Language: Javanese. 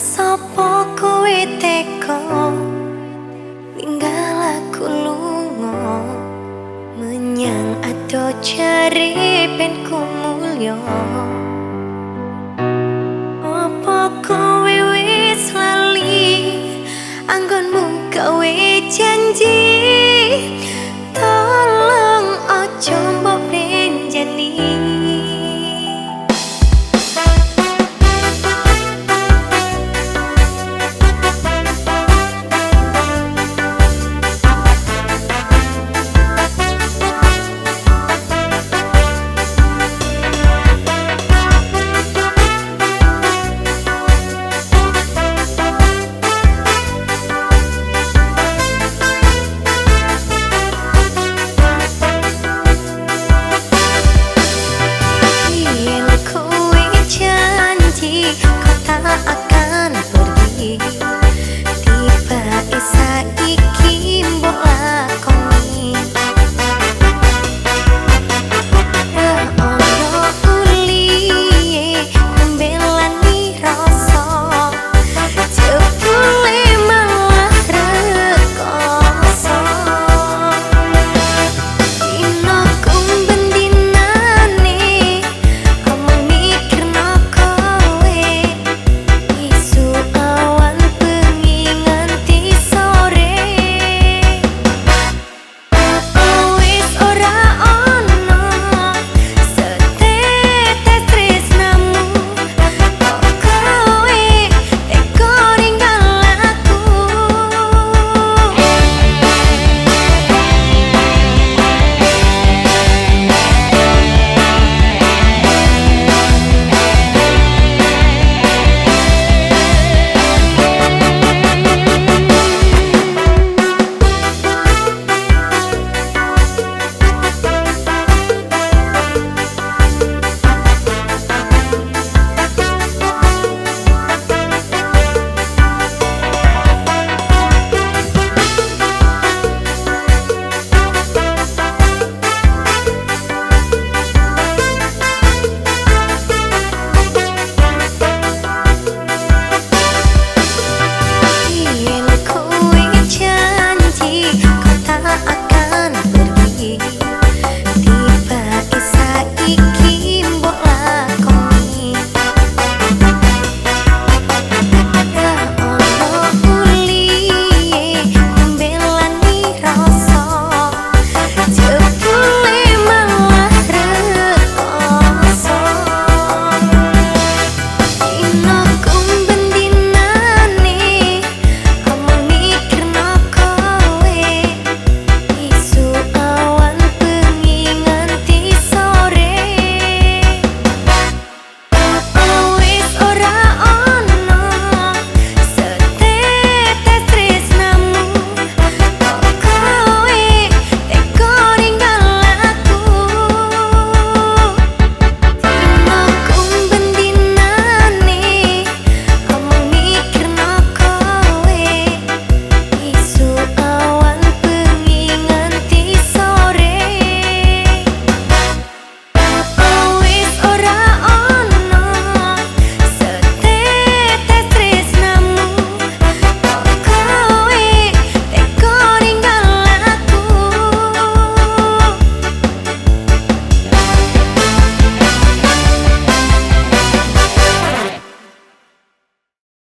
Sopo kowe teko? Ninggal aku lungo Menyang ado jari ben ku mulyo на.